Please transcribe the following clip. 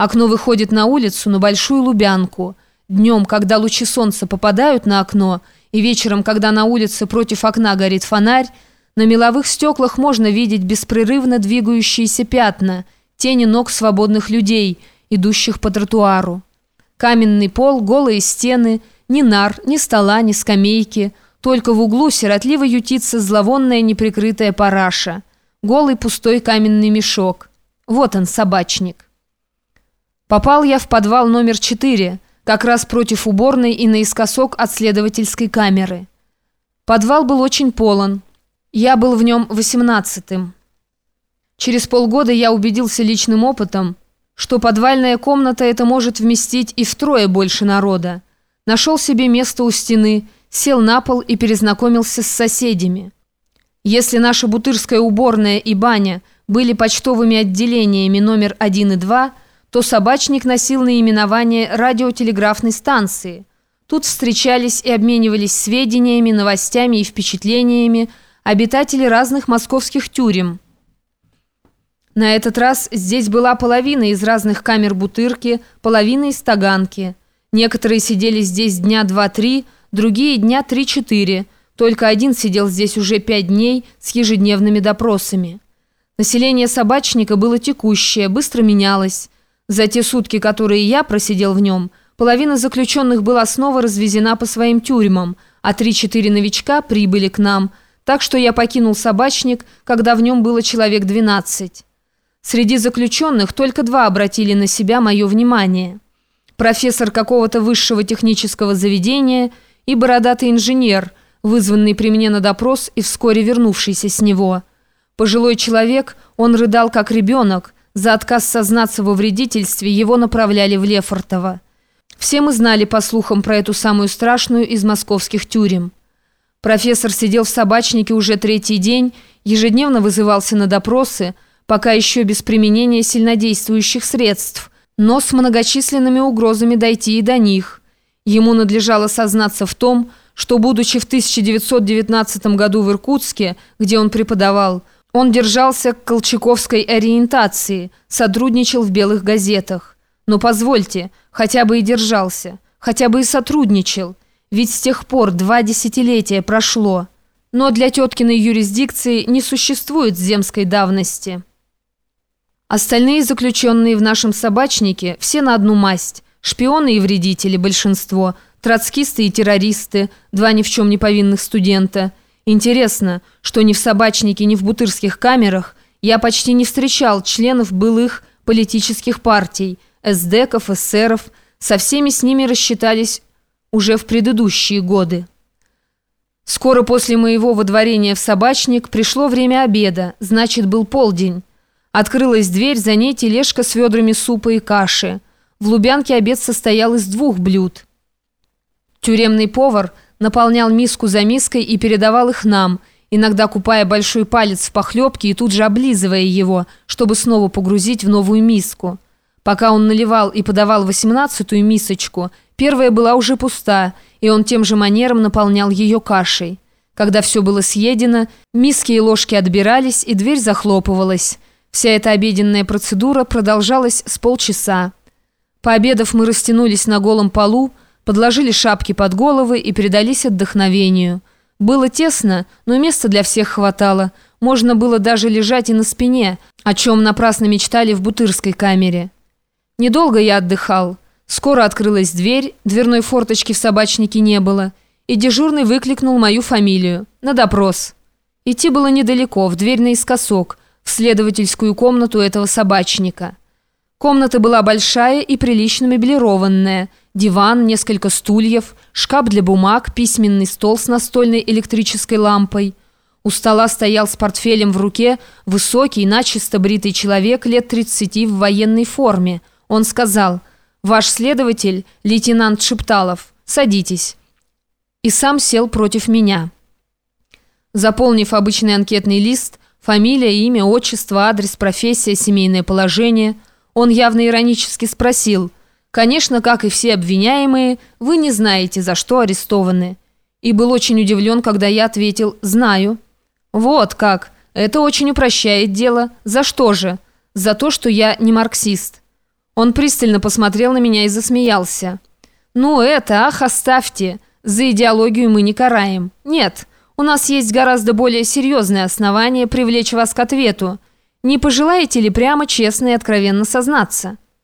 Окно выходит на улицу, на большую лубянку. Днем, когда лучи солнца попадают на окно, и вечером, когда на улице против окна горит фонарь, на меловых стеклах можно видеть беспрерывно двигающиеся пятна, тени ног свободных людей, идущих по тротуару. Каменный пол, голые стены, ни нар, ни стола, ни скамейки, только в углу сиротливо ютится зловонная неприкрытая параша, голый пустой каменный мешок. Вот он, собачник. Попал я в подвал номер 4, как раз против уборной и наискосок от следовательской камеры. Подвал был очень полон. Я был в нем восемнадцатым. Через полгода я убедился личным опытом, что подвальная комната это может вместить и втрое больше народа. Нашел себе место у стены, сел на пол и перезнакомился с соседями. Если наша бутырская уборная и баня были почтовыми отделениями номер 1 и 2, то собачник носил наименование радиотелеграфной станции. Тут встречались и обменивались сведениями, новостями и впечатлениями обитатели разных московских тюрем. На этот раз здесь была половина из разных камер Бутырки, половина из Таганки. Некоторые сидели здесь дня два-три, другие дня три-четыре. Только один сидел здесь уже пять дней с ежедневными допросами. Население собачника было текущее, быстро менялось. За те сутки, которые я просидел в нем, половина заключенных была снова развезена по своим тюрьмам, а три-четыре новичка прибыли к нам, так что я покинул собачник, когда в нем было человек 12. Среди заключенных только два обратили на себя мое внимание. Профессор какого-то высшего технического заведения и бородатый инженер, вызванный при мне на допрос и вскоре вернувшийся с него. Пожилой человек, он рыдал как ребенок, за отказ сознаться во вредительстве его направляли в Лефортово. Все мы знали по слухам про эту самую страшную из московских тюрем. Профессор сидел в собачнике уже третий день, ежедневно вызывался на допросы, пока еще без применения сильнодействующих средств, но с многочисленными угрозами дойти и до них. Ему надлежало сознаться в том, что, будучи в 1919 году в Иркутске, где он преподавал, он держался к колчаковской ориентации, сотрудничал в белых газетах. Но позвольте, хотя бы и держался, хотя бы и сотрудничал, ведь с тех пор два десятилетия прошло. Но для теткиной юрисдикции не существует земской давности. Остальные заключенные в нашем собачнике все на одну масть. Шпионы и вредители большинство, троцкисты и террористы, два ни в чем не повинных студента – Интересно, что ни в собачнике, ни в бутырских камерах я почти не встречал членов былых политических партий, эсдеков, эсеров, со всеми с ними рассчитались уже в предыдущие годы. Скоро после моего водворения в собачник пришло время обеда, значит, был полдень. Открылась дверь, за ней тележка с ведрами супа и каши. В Лубянке обед состоял из двух блюд. Тюремный повар – наполнял миску за миской и передавал их нам, иногда купая большой палец в похлебке и тут же облизывая его, чтобы снова погрузить в новую миску. Пока он наливал и подавал восемнадцатую мисочку, первая была уже пуста, и он тем же манером наполнял ее кашей. Когда все было съедено, миски и ложки отбирались, и дверь захлопывалась. Вся эта обеденная процедура продолжалась с полчаса. Пообедав, мы растянулись на голом полу, подложили шапки под головы и передались отдохновению. Было тесно, но места для всех хватало. Можно было даже лежать и на спине, о чем напрасно мечтали в бутырской камере. Недолго я отдыхал. Скоро открылась дверь, дверной форточки в собачнике не было, и дежурный выкликнул мою фамилию. На допрос. Идти было недалеко, в дверь наискосок, в следовательскую комнату этого собачника. Комната была большая и прилично меблированная. Диван, несколько стульев, шкаф для бумаг, письменный стол с настольной электрической лампой. У стола стоял с портфелем в руке высокий, начисто бритый человек лет 30 в военной форме. Он сказал «Ваш следователь, лейтенант Шепталов, садитесь». И сам сел против меня. Заполнив обычный анкетный лист, фамилия, имя, отчество, адрес, профессия, семейное положение – он явно иронически спросил, «Конечно, как и все обвиняемые, вы не знаете, за что арестованы». И был очень удивлен, когда я ответил «Знаю». «Вот как! Это очень упрощает дело. За что же? За то, что я не марксист». Он пристально посмотрел на меня и засмеялся. «Ну это, ах, оставьте. За идеологию мы не караем. Нет, у нас есть гораздо более серьезные основания привлечь вас к ответу. Не пожелаете ли прямо честно и откровенно сознаться?»